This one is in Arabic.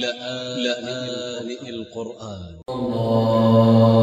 لآن القرآن. الله